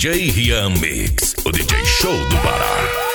DJ Rian Mix, o DJ Show do Pará.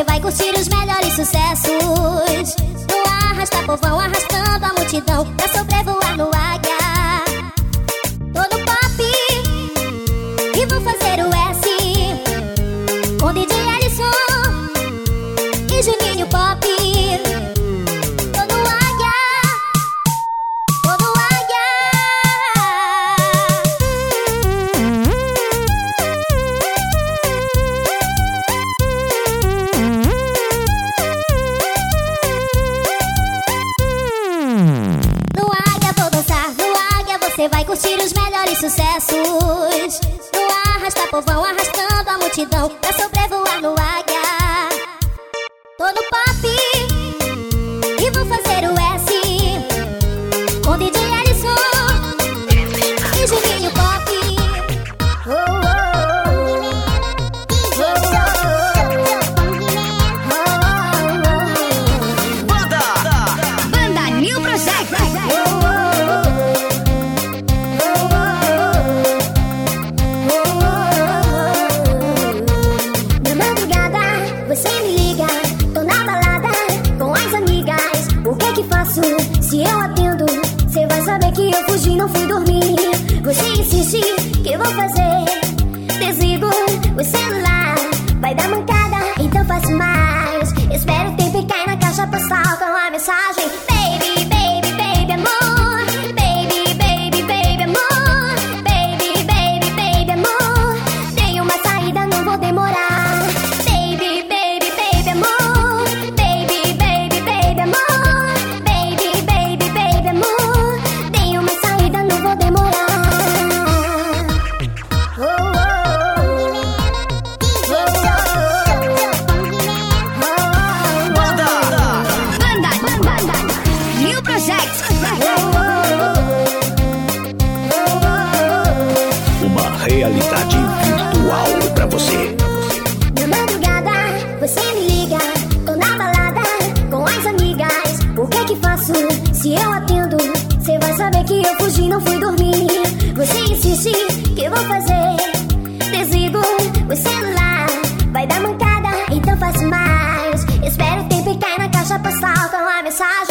Você vai curtir os melhores sucessos. No arrasta povão, arrastando a multidão é pra sobrevoar no ar. realidade virtual pra você. Na madrugada, você me liga. Tô na balada com as amigas. O que que faço se eu atendo? Você vai saber que eu fugi, não fui dormir. Você insiste que eu vou fazer. Desligo o celular, vai dar mancada, então faço mais. Espero o tempo e cai na caixa postal com a mensagem.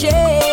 shame.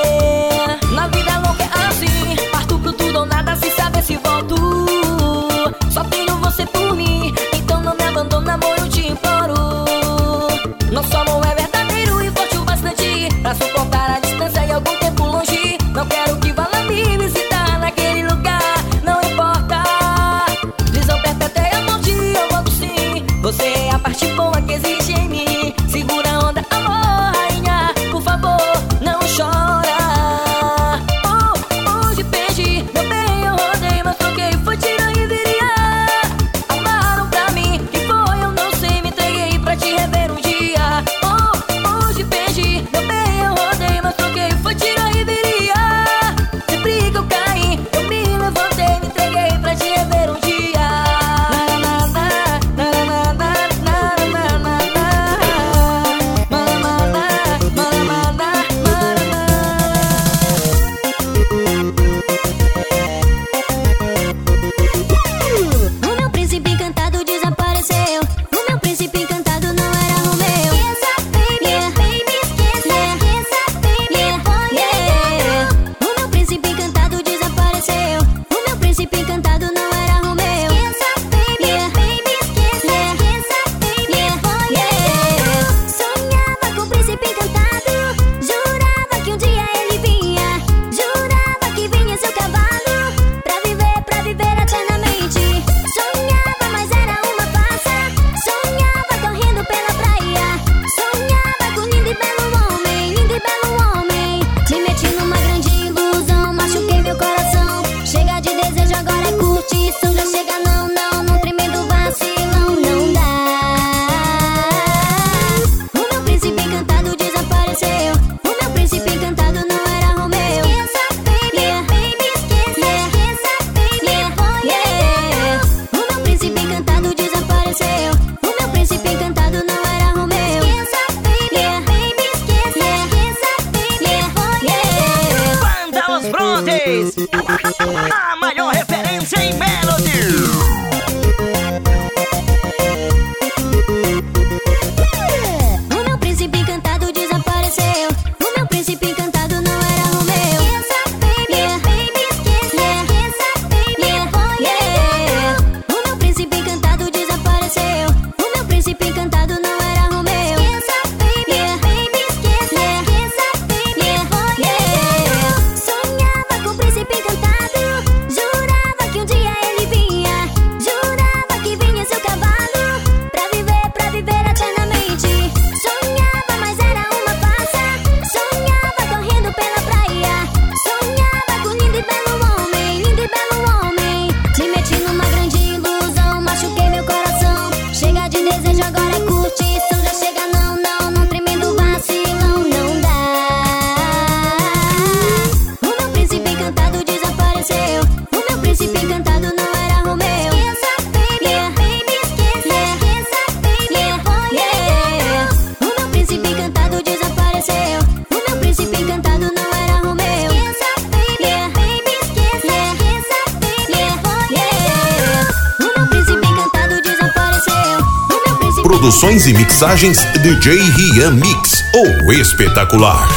Produções e mixagens DJ Rian Mix, o espetacular.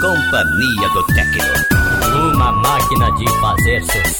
Companhia do Tecno. Uma máquina de fazer sucesso.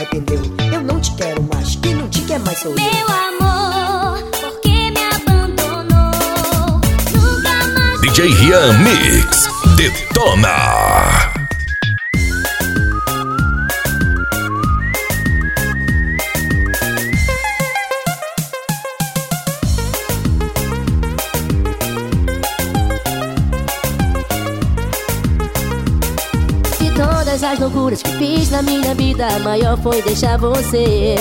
Arrependeu. Eu não te quero mais, quem não te quer mais sou eu. Meu amor, por que me abandonou? Nunca mais DJ Rian Mix, detona. Loucuras que fiz na minha vida, a maior foi deixar você.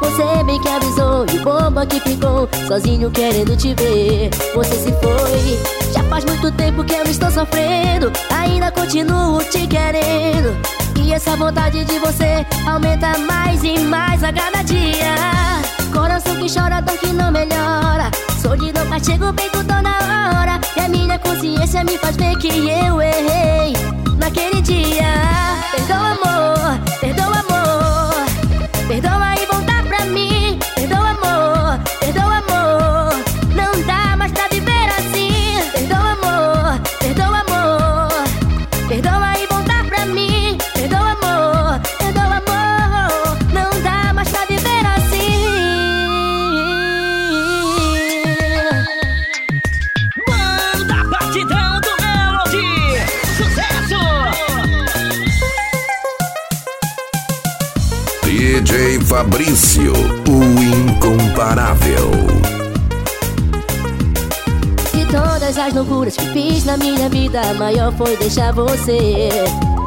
Você bem que avisou e bomba que ficou sozinho querendo te ver. Você se foi, já faz muito tempo que eu estou sofrendo, ainda continuo te querendo. E essa vontade de você aumenta mais e mais a cada dia. Coração que chora, dor que não melhora. Solidão, castigo, peito toda hora. E a minha consciência me faz ver que eu errei naquele dia. Perdoa, amor, perdoa, amor. Perdoa Fabrício, o incomparável. De todas as loucuras que fiz na minha vida, a maior foi deixar você.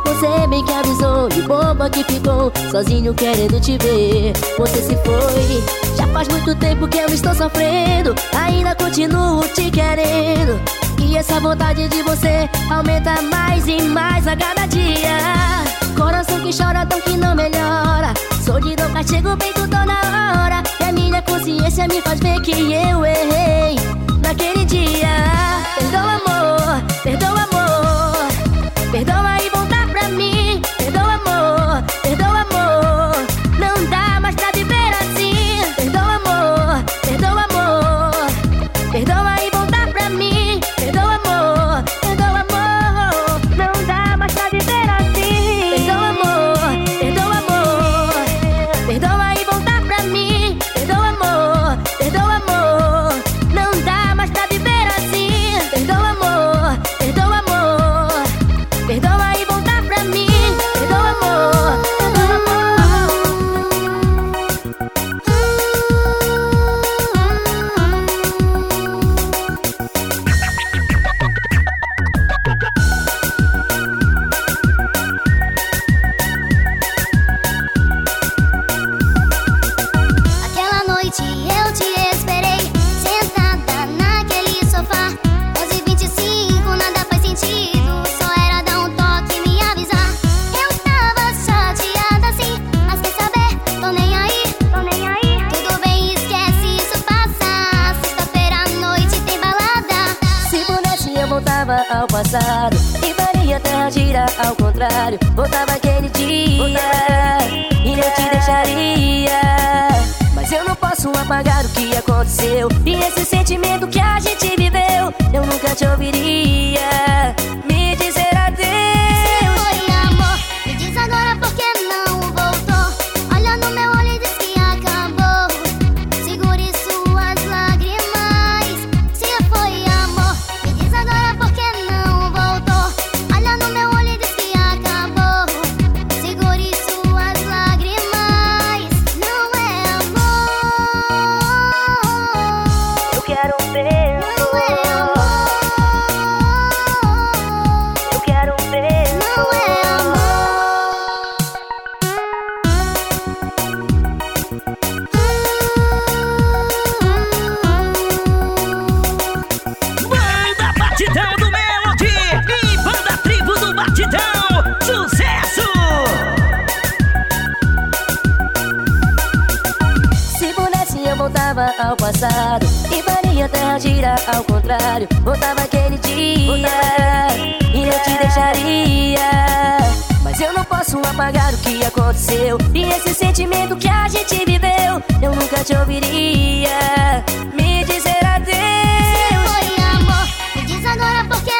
Você bem que avisou e o bomba que ficou sozinho querendo te ver. Você se foi, já faz muito tempo que eu estou sofrendo, ainda continuo te querendo. E essa vontade de você aumenta mais e mais a cada dia. Coração que chora, dor que não melhora. Solidão, castigo, peito toda hora. E a minha consciência me faz ver que eu errei naquele dia. Perdoa, amor, perdoa, amor. Perdoa ao passado. E faria a terra girar ao contrário. Voltava aquele dia, E eu te deixaria. Mas eu não posso apagar o que aconteceu. E esse sentimento que a gente viveu Eu nunca te ouviria. Me dizer adeus. Se foi amor, me diz agora porque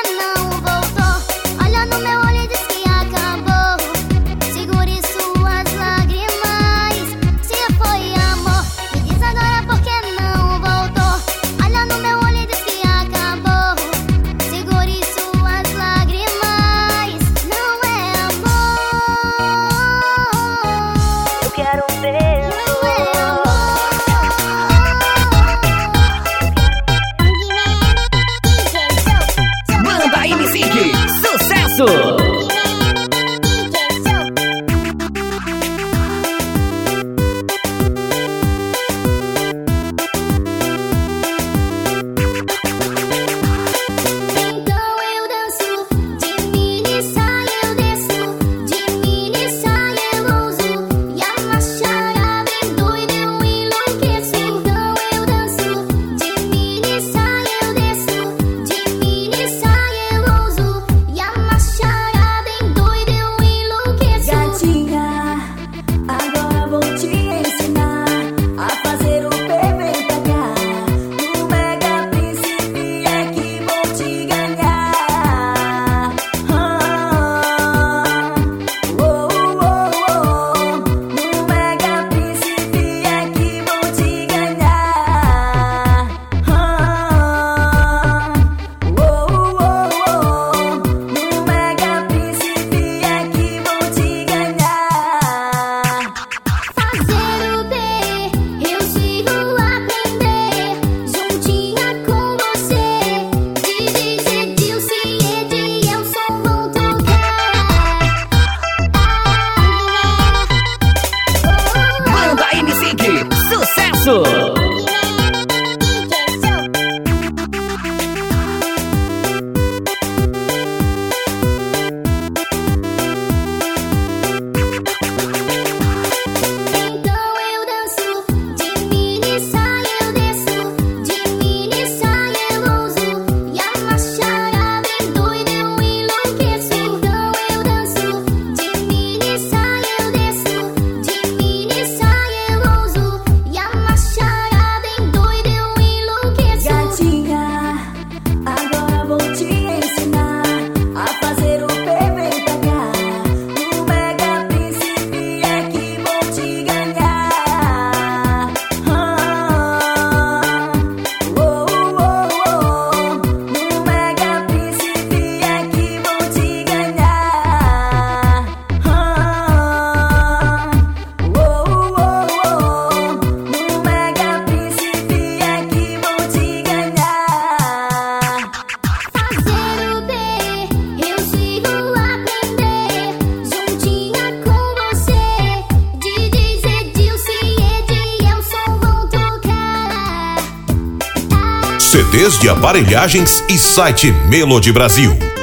Aparelhagens e site Melody Brasil.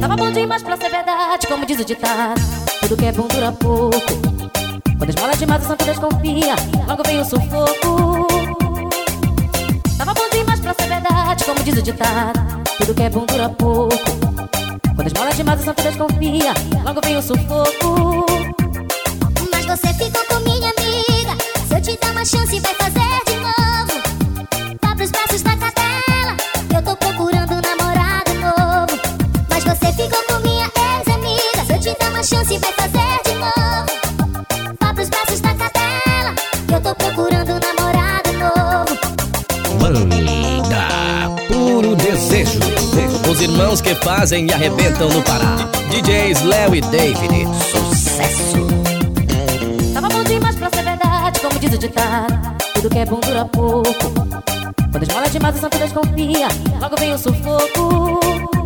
Tava bom demais pra ser verdade, como diz o ditado. Tudo que é bom dura pouco. Quando esmola demais, o santo desconfia. Logo vem o sufoco. Tava bom demais pra ser verdade, como diz o ditado. Tudo que é bom dura pouco. Quando esmola demais, o santo desconfia. Logo vem o sufoco. Mas você ficou com minha amiga. Se eu te dar uma chance, vai fazer de novo. Vá pros braços da cadela. Eu tô procurando uma chance, vai fazer de novo. Vá pros braços da cadela. Eu tô procurando um namorado novo. Banda Puro Desejo. Os irmãos que fazem e arrebentam no Pará. DJs Léo e David. Sucesso. Tava bom demais pra ser verdade, como diz o ditado. Tudo que é bom dura pouco. Quando esmola demais, o santo desconfia. Logo vem o sufoco.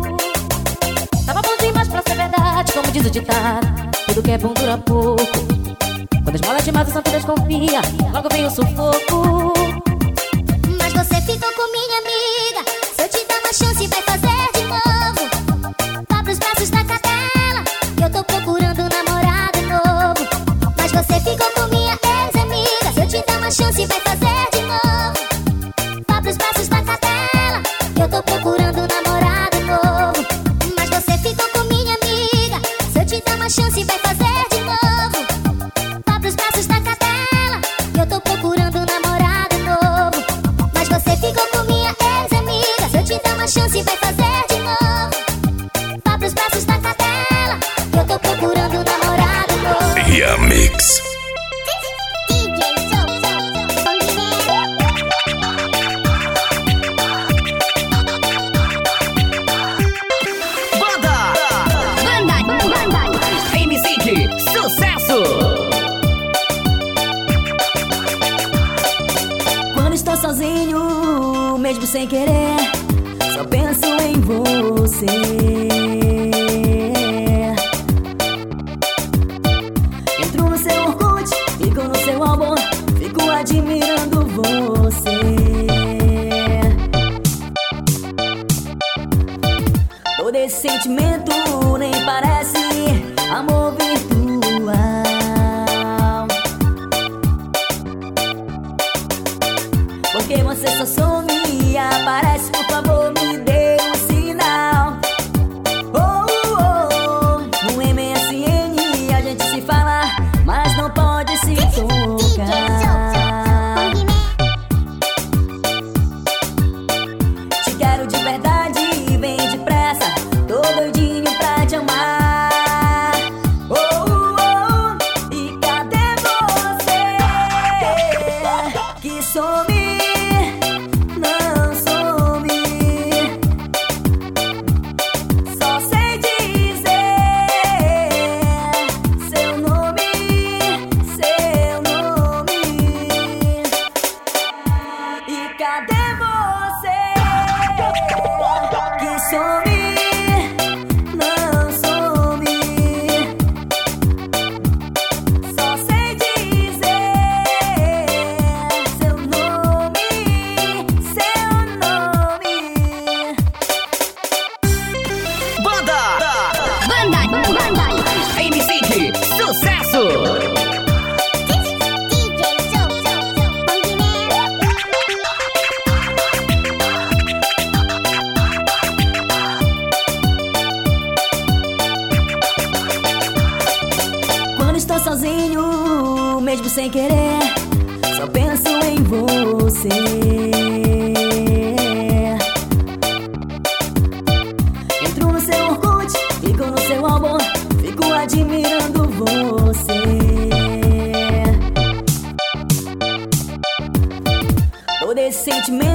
Verdade, como diz o ditado. Tudo que é bom dura pouco. Quando esmola demais, o santo desconfia. Logo vem o sufoco. Mas você ficou com minha amiga. Se eu te dar uma chance, vai fazer de novo. Mesmo sem querer, só penso em você. judgment.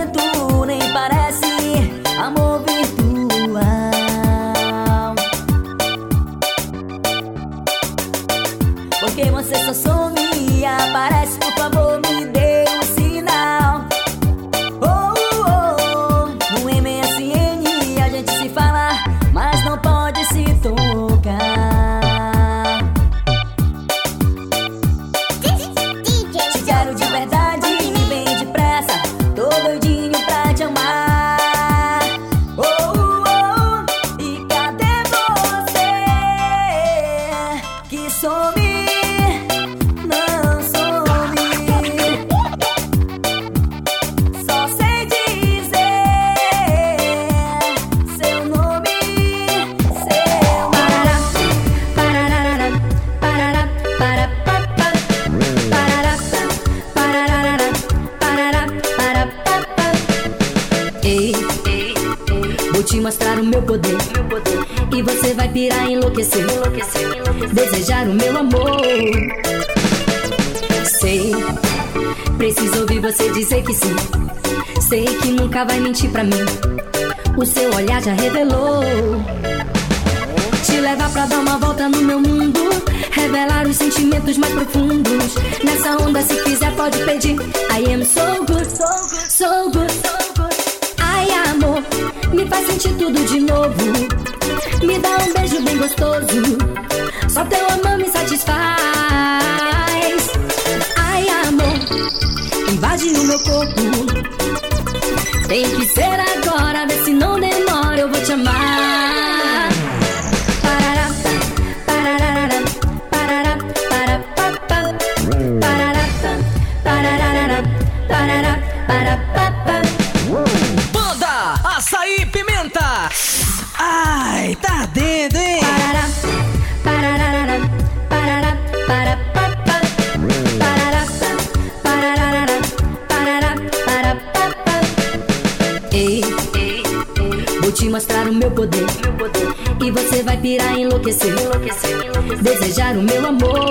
enlouquecer, enlouquecer. Desejar o meu amor.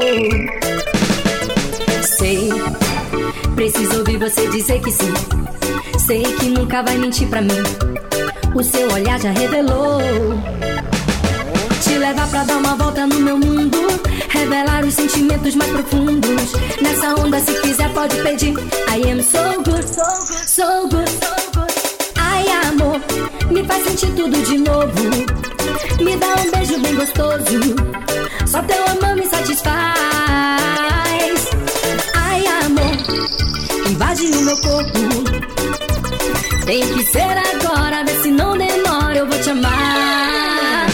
Sei, preciso ouvir você dizer que sim. Sei que nunca vai mentir pra mim. O seu olhar já revelou. Te levar pra dar uma volta no meu mundo. Revelar os sentimentos mais profundos. Nessa onda, se quiser, pode pedir. I am so good, so good. So good. Ai, amor, me faz sentir tudo de novo. Me dá um beijo bem gostoso. Só teu amor me satisfaz. Ai, amor, invade o meu corpo. Tem que ser agora, vê se não demora, eu vou te amar.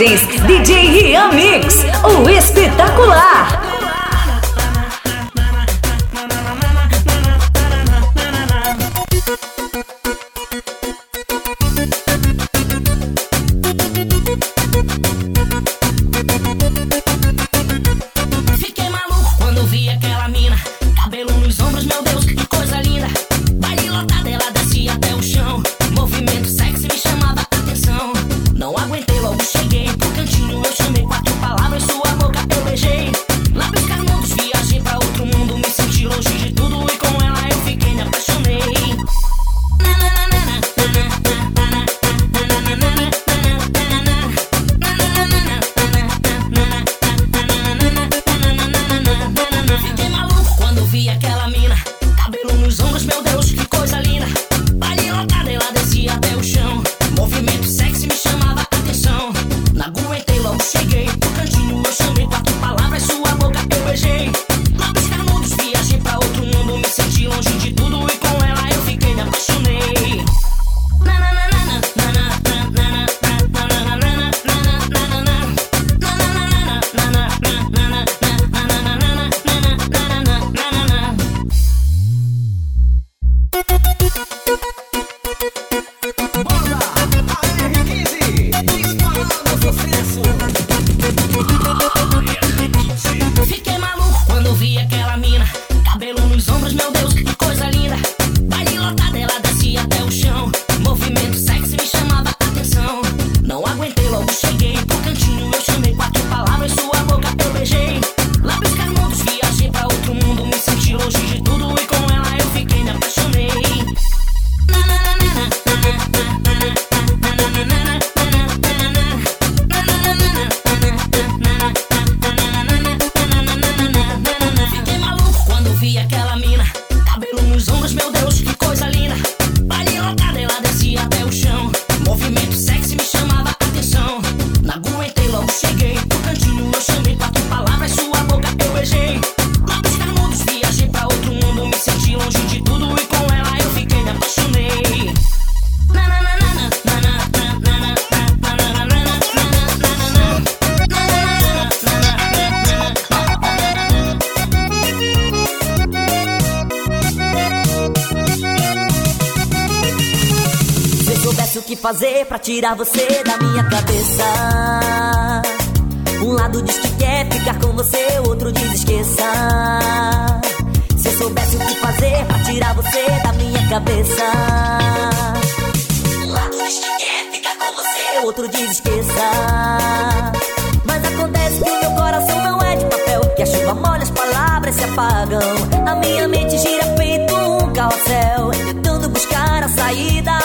Mixagens tirar você da minha cabeça? Um lado diz que quer ficar com você, outro diz esqueça. Se eu soubesse o que fazer pra tirar você da minha cabeça. Um lado diz que quer ficar com você, outro diz esqueça. Mas acontece que o meu coração não é de papel. Que a chuva molha, as palavras se apagam. A minha mente gira feito um carrossel. Tentando buscar a saída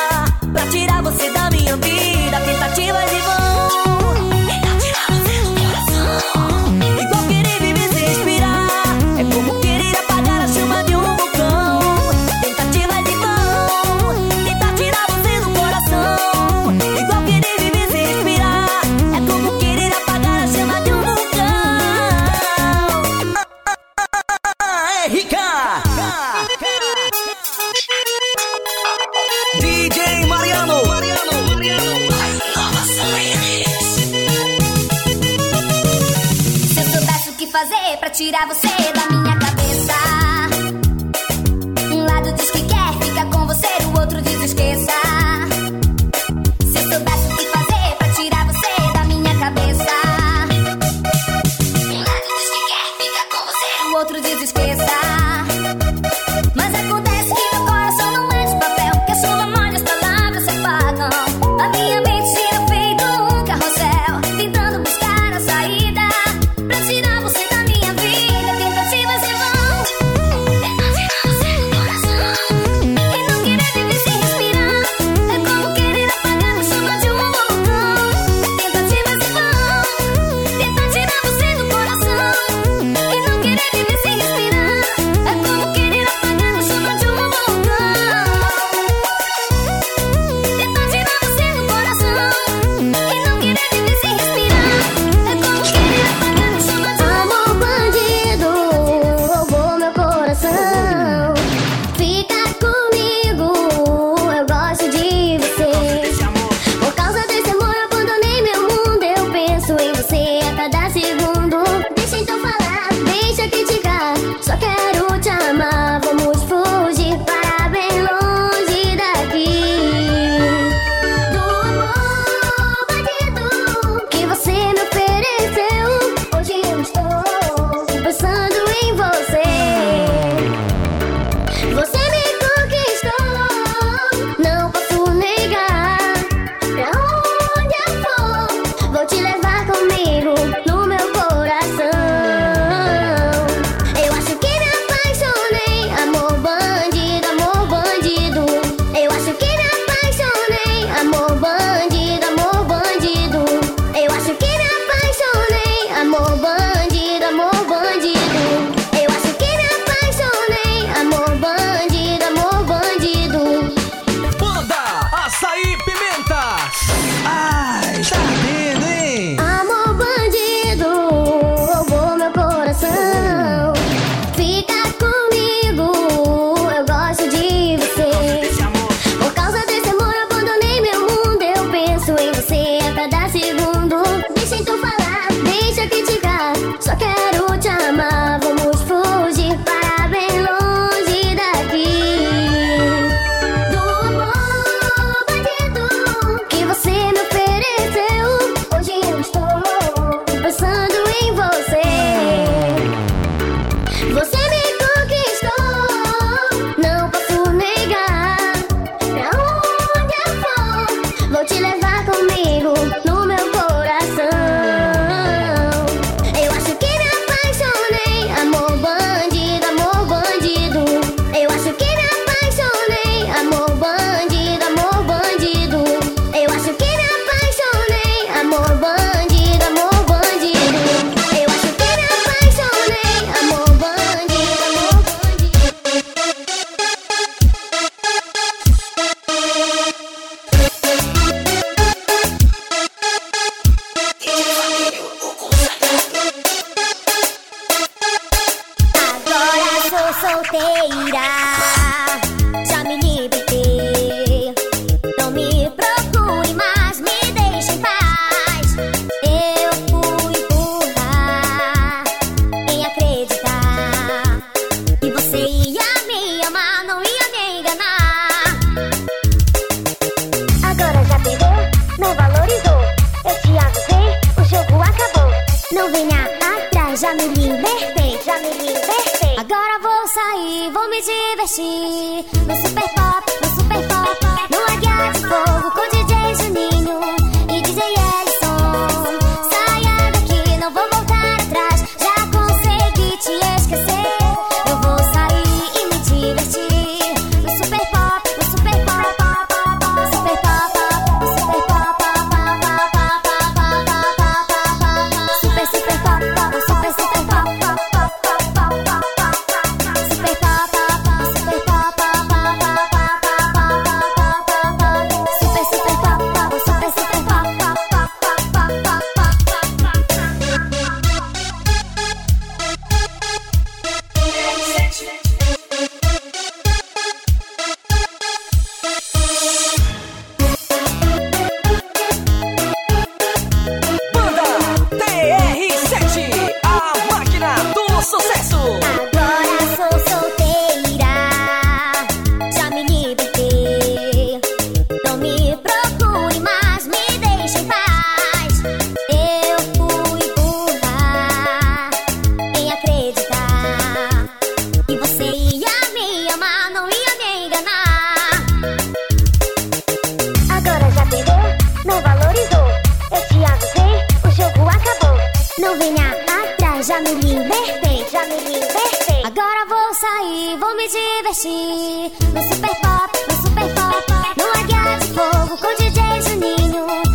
ninguém consegue entender. Chego na balada, todos param pra me ver, tudo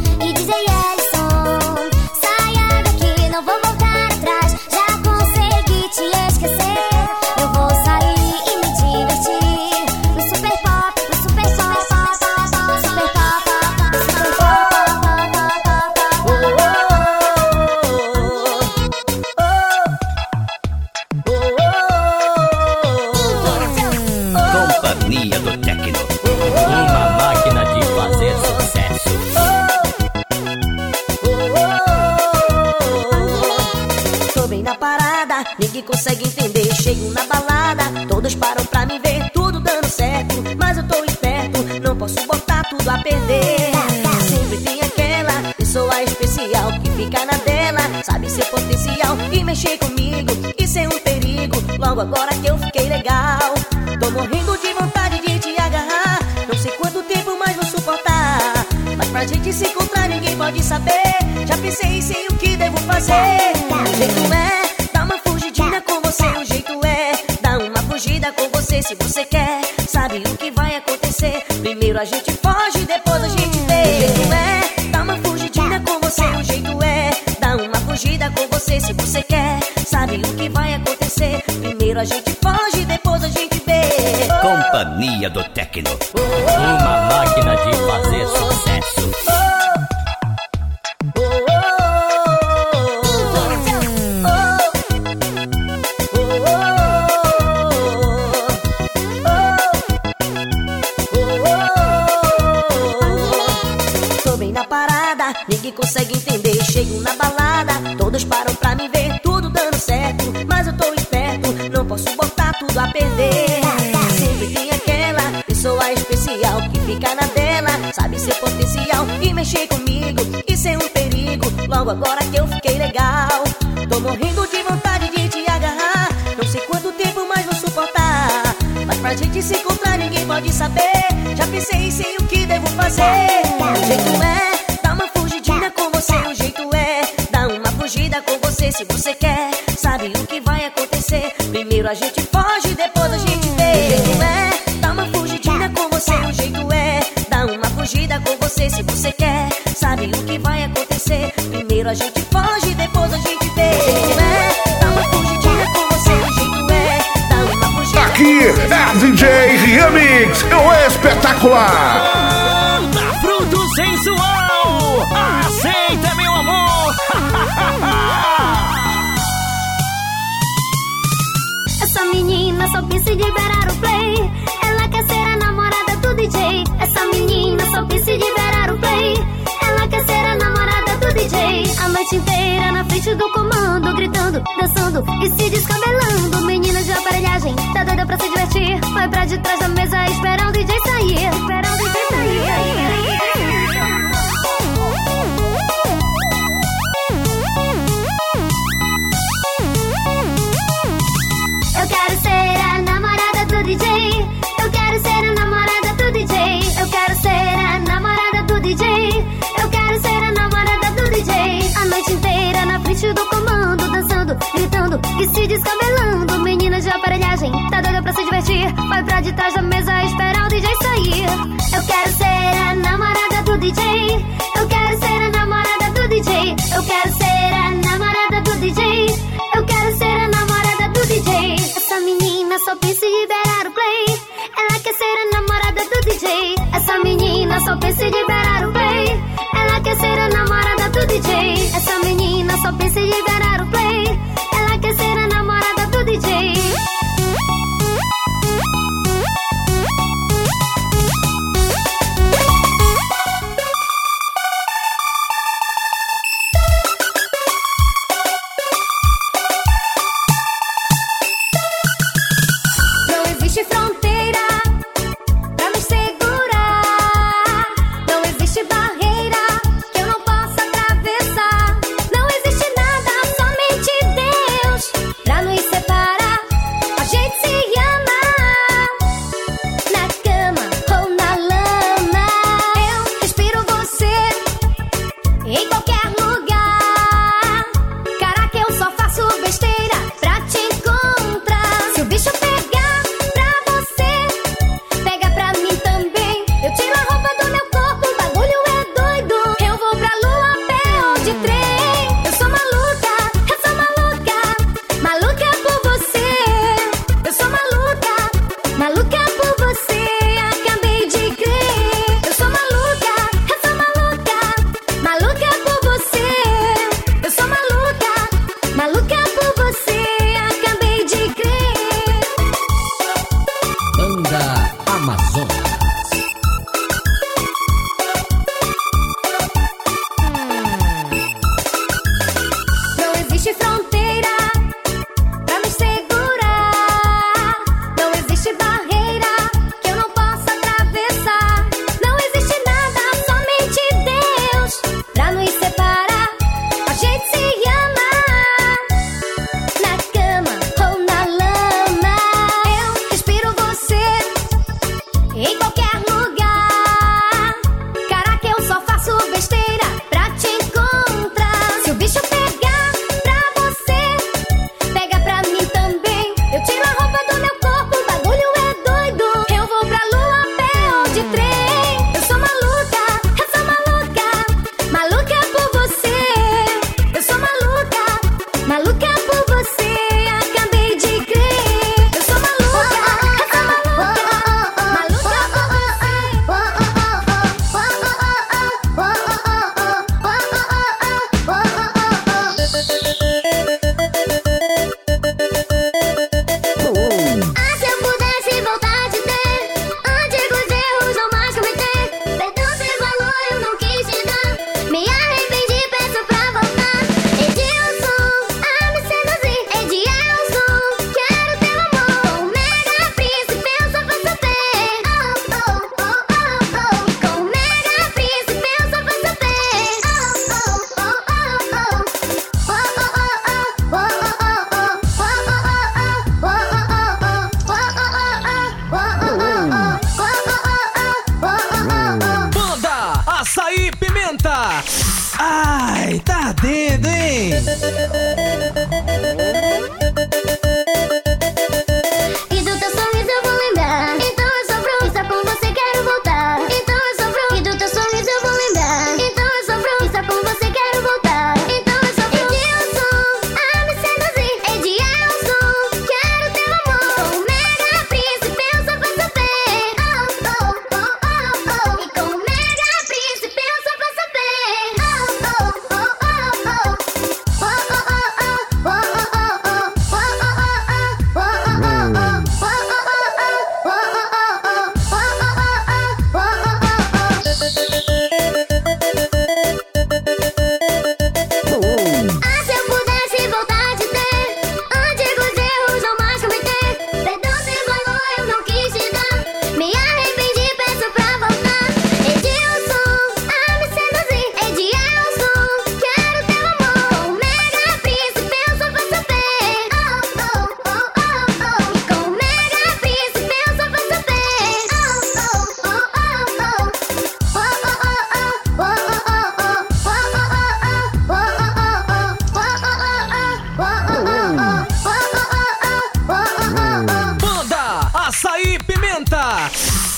say Agora que eu fiquei legal, tô morrendo de vontade de te agarrar. Não sei quanto tempo mais vou suportar, mas pra gente se encontrar ninguém pode saber. Já pensei sei o que devo fazer. O jeito é dar uma fugidinha com você. O jeito é dar uma fugida com você se você quer. Sabe o que vai acontecer? Primeiro a gente foge, depois Primeiro a gente foge, depois a gente vê. O jeito é dar uma fugidinha com você. O jeito é dar uma fugida Aqui é DJ Remix, o espetacular. Banda Fruto Sensual! Aceita, meu amor! Essa menina só pensa em liberar o play. Ela quer ser a namorada do DJ. Essa menina só pensa em liberar o play. DJ. A noite inteira na frente do comando, gritando, dançando e se descabelando. Menina de aparelhagem, tá doida pra se divertir. Vai pra de trás da mesa esperando o DJ sair. Esperando o DJ sair. Eu quero ser a namorada do DJ. Eu quero ser a namorada do DJ. Eu quero ser DJ. A noite inteira na frente do comando, dançando, gritando e se descabelando. Menina de aparelhagem, tá doida pra se divertir. Vai pra de trás da mesa esperar o DJ sair. Eu quero ser a namorada do DJ. Eu quero ser a namorada do DJ. Eu quero ser a namorada do DJ. Eu quero ser a namorada do DJ. Essa menina só pensa em liberar o play. Ela quer ser a namorada do DJ. Essa menina só pensa em liberar DJ. Essa menina só pensa em liberar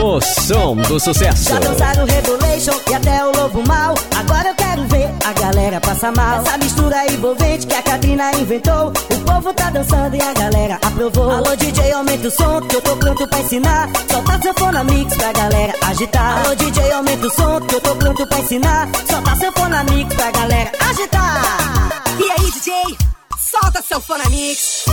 o som do sucesso. Já dançaram o Rebolation e até o Lobo Mal. Agora eu quero ver a galera passar mal. Essa mistura envolvente que a Katrina inventou. O povo tá dançando e a galera aprovou. Alô DJ, aumenta o som que eu tô pronto pra ensinar. Solta sanfona mix pra galera agitar. Alô DJ, aumenta o som que eu tô pronto pra ensinar. Solta sanfona mix pra galera agitar. E aí DJ, solta sanfona mix.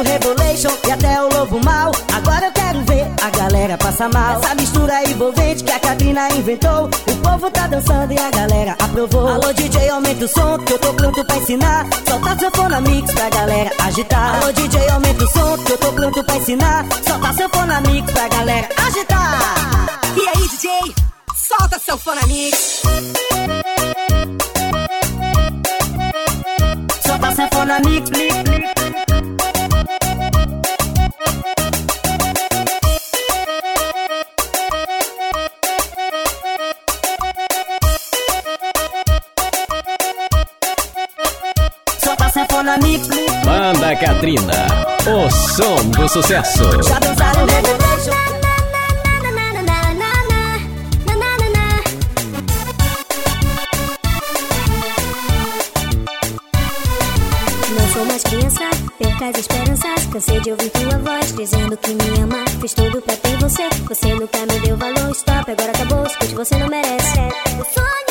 O Rebolation e até o Lobo Mal. Agora eu quero ver a galera passar mal. Essa mistura envolvente que a Katrina inventou. O povo tá dançando e a galera aprovou. Alô DJ, aumenta o som que eu tô pronto pra ensinar. Solta sanfona mix pra galera agitar. Alô DJ, aumenta o som que eu tô pronto pra ensinar. Solta sanfona mix pra galera agitar. E aí DJ, solta sanfona mix. Solta sanfona mix, mix, mix. Mix. Banda Katrina, o som do sucesso. Já dançaram Rebolation? Não sou mais criança, perca as esperanças. Cansei de ouvir tua voz dizendo que me ama. Fiz tudo pra ter você, você nunca me deu valor. Stop, agora acabou, escute, você não merece. O sonho